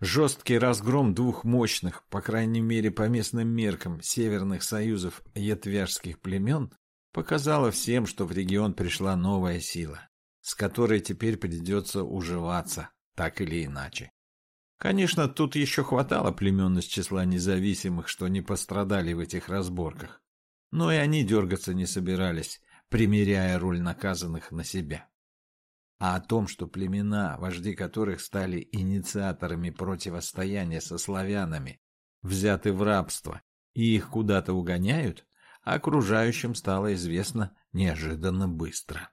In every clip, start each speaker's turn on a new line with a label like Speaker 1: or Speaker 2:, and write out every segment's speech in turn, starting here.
Speaker 1: Жесткий разгром двух мощных, по крайней мере по местным меркам, северных союзов ятвяжских племен показало всем, что в регион пришла новая сила, с которой теперь придется уживаться, так или иначе. Конечно, тут еще хватало племен из числа независимых, что не пострадали в этих разборках. Но и они дергаться не собирались, примеряя роль наказанных на себя. А о том, что племена, вожди которых стали инициаторами противостояния со славянами, взяты в рабство и их куда-то угоняют, окружающим стало известно неожиданно быстро.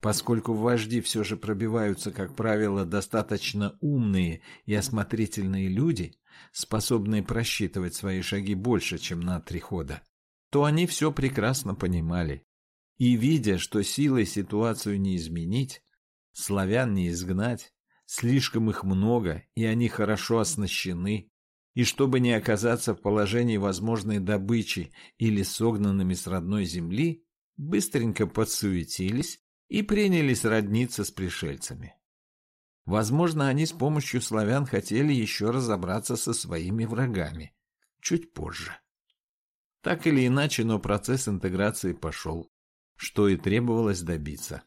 Speaker 1: Поскольку вожди все же пробиваются, как правило, достаточно умные и осмотрительные люди, способные просчитывать свои шаги больше, чем на три хода, то они все прекрасно понимали. И, видя, что силой ситуацию не изменить, славян не изгнать, слишком их много, и они хорошо оснащены, и чтобы не оказаться в положении возможной добычи или согнанными с родной земли, быстренько подсуетились и принялись родниться с пришельцами. Возможно, они с помощью славян хотели еще разобраться со своими врагами. Чуть позже. Так или иначе, но процесс интеграции пошел, что и требовалось добиться.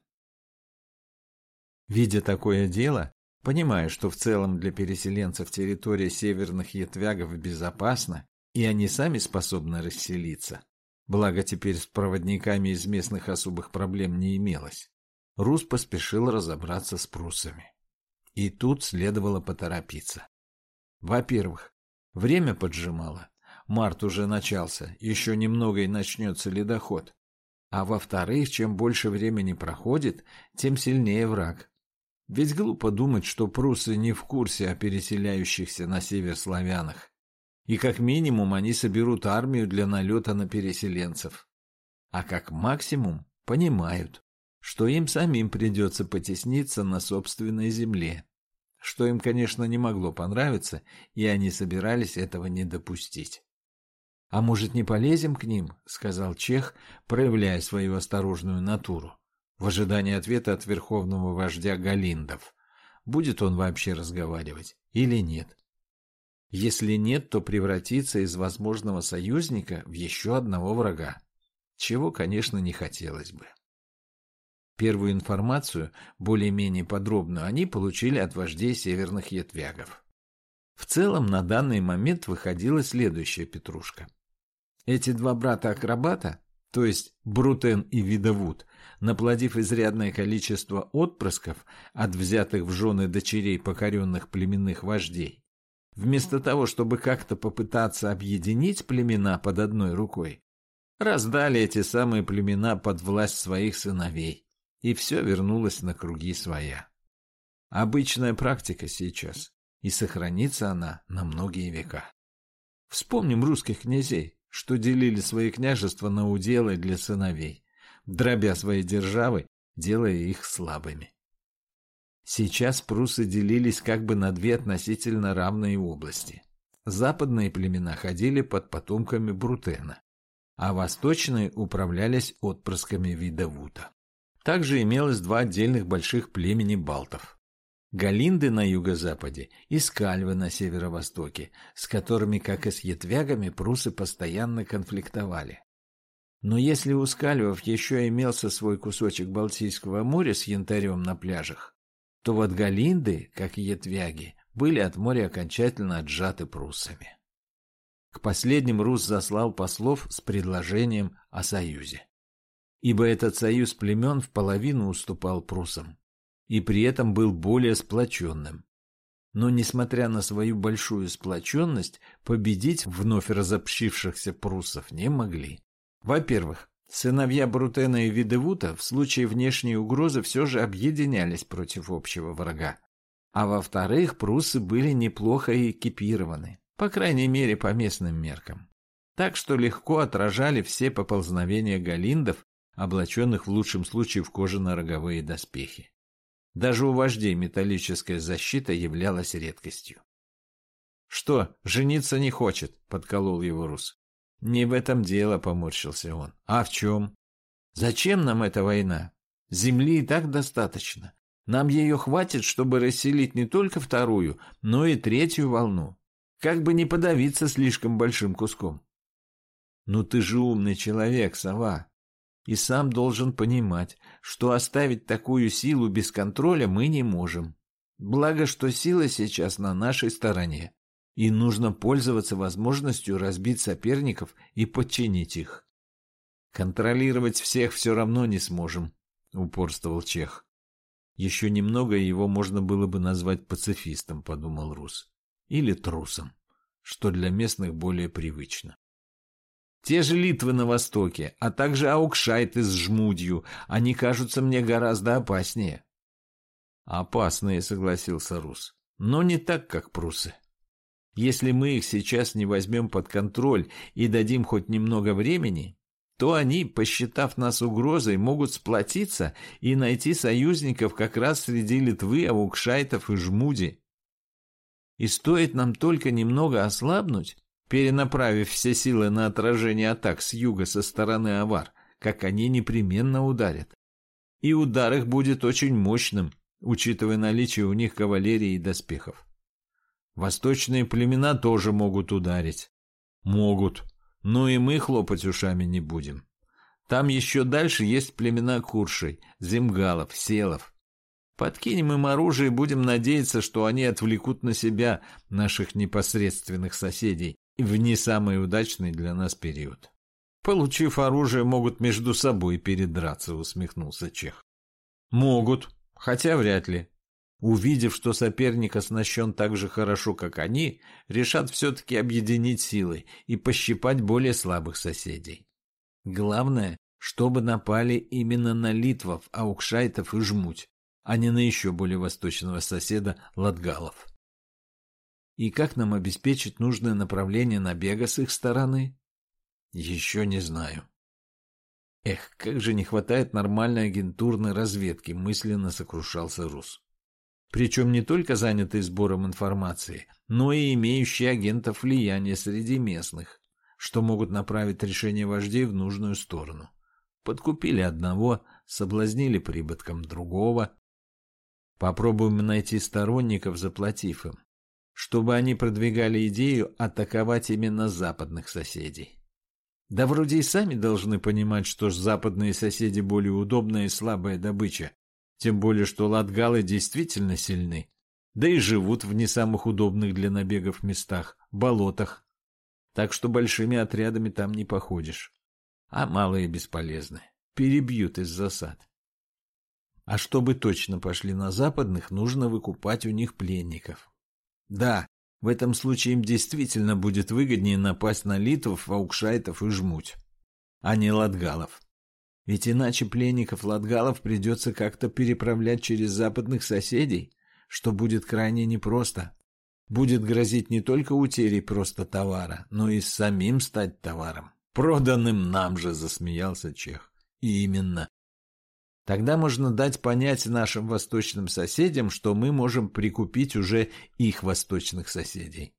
Speaker 1: Видя такое дело, понимая, что в целом для переселенцев территория северных ятвягов безопасна, и они сами способны расселиться, Благо теперь с проводниками из местных особых проблем не имелось. Рус поспешил разобраться с прусами. И тут следовало поторопиться. Во-первых, время поджимало. Март уже начался, еще немного и начнется ледоход. А во-вторых, чем больше времени проходит, тем сильнее враг. Ведь глупо думать, что прусы не в курсе о переселяющихся на север славянах и как минимум они соберут армию для налета на переселенцев. А как максимум понимают, что им самим придется потесниться на собственной земле, что им, конечно, не могло понравиться, и они собирались этого не допустить. «А может, не полезем к ним?» — сказал Чех, проявляя свою осторожную натуру, в ожидании ответа от верховного вождя Галиндов. Будет он вообще разговаривать или нет? Если нет, то превратиться из возможного союзника в еще одного врага. Чего, конечно, не хотелось бы. Первую информацию, более-менее подробную, они получили от вождей северных ятвягов. В целом, на данный момент выходила следующая петрушка. Эти два брата-акробата, то есть Брутен и Видовуд, наплодив изрядное количество отпрысков от взятых в жены дочерей покоренных племенных вождей, Вместо того, чтобы как-то попытаться объединить племена под одной рукой, раздали эти самые племена под власть своих сыновей, и все вернулось на круги своя. Обычная практика сейчас, и сохранится она на многие века. Вспомним русских князей, что делили свои княжества на уделы для сыновей, дробя свои державы, делая их слабыми. Сейчас прусы делились как бы на две относительно равные области. Западные племена ходили под потомками Брутена, а восточные управлялись отпрысками Видовута. Также имелось два отдельных больших племени балтов. Галинды на юго-западе и Скальвы на северо-востоке, с которыми, как и с ятвягами, прусы постоянно конфликтовали. Но если у Скальвов еще имелся свой кусочек Балтийского моря с янтарем на пляжах, то вот Галинды, как и Етвяги, были от моря окончательно отжаты пруссами. К последним Рус заслал послов с предложением о союзе. Ибо этот союз племен в половину уступал пруссам, и при этом был более сплоченным. Но, несмотря на свою большую сплоченность, победить вновь разобщившихся пруссов не могли. Во-первых, Сыновья Брутена и Видевута в случае внешней угрозы все же объединялись против общего врага. А во-вторых, прусы были неплохо экипированы, по крайней мере по местным меркам. Так что легко отражали все поползновения галиндов, облаченных в лучшем случае в кожано-роговые доспехи. Даже у вождей металлическая защита являлась редкостью. «Что, жениться не хочет?» — подколол его Рус. «Не в этом дело», — поморщился он. «А в чем?» «Зачем нам эта война? Земли и так достаточно. Нам ее хватит, чтобы расселить не только вторую, но и третью волну. Как бы не подавиться слишком большим куском. Ну ты же умный человек, сова. И сам должен понимать, что оставить такую силу без контроля мы не можем. Благо, что сила сейчас на нашей стороне, и нужно пользоваться возможностью разбить соперников и подчинить их. Контролировать всех все равно не сможем, упорствовал Чех. Еще немного его можно было бы назвать пацифистом, подумал Рус. Или трусом, что для местных более привычно. Те же Литвы на востоке, а также Аукшайты с Жмудью, они кажутся мне гораздо опаснее. Опасные, согласился Рус, но не так, как прусы. Если мы их сейчас не возьмем под контроль и дадим хоть немного времени, то они, посчитав нас угрозой, могут сплотиться и найти союзников как раз среди Литвы, Авукшайтов и Жмуди. И стоит нам только немного ослабнуть, перенаправив все силы на отражение атак с юга со стороны Авар, как они непременно ударят. И удар их будет очень мощным, учитывая наличие у них кавалерии и доспехов. Восточные племена тоже могут ударить. Могут, но и мы хлопать ушами не будем. Там еще дальше есть племена Куршей, Земгалов, Селов. Подкинем им оружие и будем надеяться, что они отвлекут на себя наших непосредственных соседей в не самый удачный для нас период. Получив оружие, могут между собой передраться, усмехнулся Чех. Могут, хотя вряд ли. Увидев, что соперник оснащен так же хорошо, как они, решат все-таки объединить силы и пощипать более слабых соседей. Главное, чтобы напали именно на Литвов, Аукшайтов и Жмуть, а не на еще более восточного соседа Латгалов. И как нам обеспечить нужное направление набега с их стороны? Еще не знаю. Эх, как же не хватает нормальной агентурной разведки, мысленно сокрушался Рус причем не только занятые сбором информации, но и имеющие агентов влияния среди местных, что могут направить решение вождей в нужную сторону. Подкупили одного, соблазнили прибытком другого. Попробуем найти сторонников, заплатив им, чтобы они продвигали идею атаковать именно западных соседей. Да вроде и сами должны понимать, что ж западные соседи более удобная и слабая добыча, тем более, что латгалы действительно сильны. Да и живут в не самых удобных для набегов местах, болотах. Так что большими отрядами там не походишь. А малые бесполезны. Перебьют из засад. А чтобы точно пошли на западных, нужно выкупать у них пленников. Да, в этом случае им действительно будет выгоднее напасть на литвов, аукшайтов и жмуть, а не латгалов. Ведь иначе пленников латгалов придется как-то переправлять через западных соседей, что будет крайне непросто. Будет грозить не только утерей просто товара, но и самим стать товаром. Проданным нам же, засмеялся Чех. И именно. Тогда можно дать понять нашим восточным соседям, что мы можем прикупить уже их восточных соседей.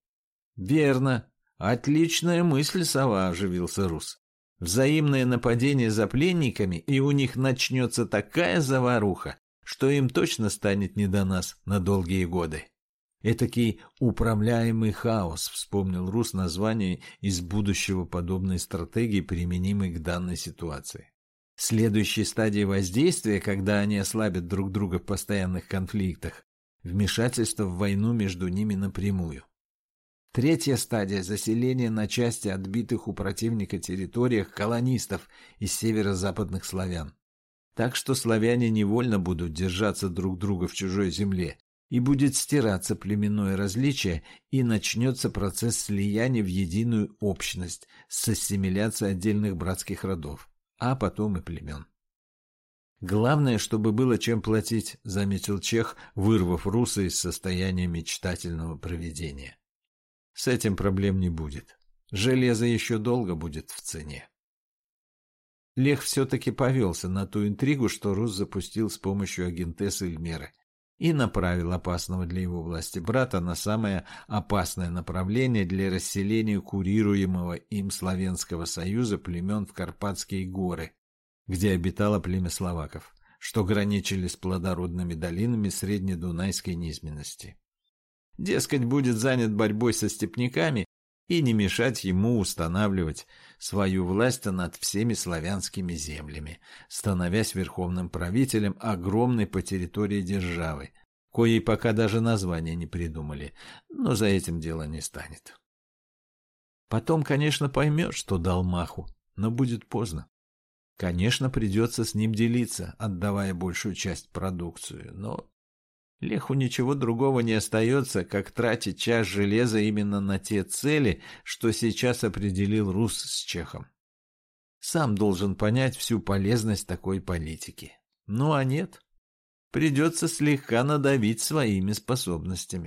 Speaker 1: Верно. Отличная мысль, сова, оживился Рус. Взаимное нападение за пленниками, и у них начнется такая заваруха, что им точно станет не до нас на долгие годы. Этакий управляемый хаос, вспомнил Рус название из будущего подобной стратегии, применимой к данной ситуации. Следующей стадией воздействия, когда они ослабят друг друга в постоянных конфликтах, вмешательство в войну между ними напрямую. Третья стадия – заселение на части отбитых у противника территориях колонистов из северо-западных славян. Так что славяне невольно будут держаться друг друга в чужой земле, и будет стираться племенное различие, и начнется процесс слияния в единую общность с ассимиляцией отдельных братских родов, а потом и племен. «Главное, чтобы было чем платить», — заметил Чех, вырвав руса из состояния мечтательного проведения. С этим проблем не будет. Железо еще долго будет в цене. Лех все-таки повелся на ту интригу, что Рус запустил с помощью агентессы Эльмеры и направил опасного для его власти брата на самое опасное направление для расселения курируемого им Славянского союза племен в Карпатские горы, где обитало племя словаков, что граничили с плодородными долинами среднедунайской низменности. Дескать, будет занят борьбой со степняками и не мешать ему устанавливать свою власть над всеми славянскими землями, становясь верховным правителем огромной по территории державы, коей пока даже названия не придумали, но за этим дело не станет. Потом, конечно, поймет, что дал маху, но будет поздно. Конечно, придется с ним делиться, отдавая большую часть продукцию, но Леху ничего другого не остается, как тратить час железа именно на те цели, что сейчас определил Рус с Чехом. Сам должен понять всю полезность такой политики. Ну а нет, придется слегка надавить своими способностями.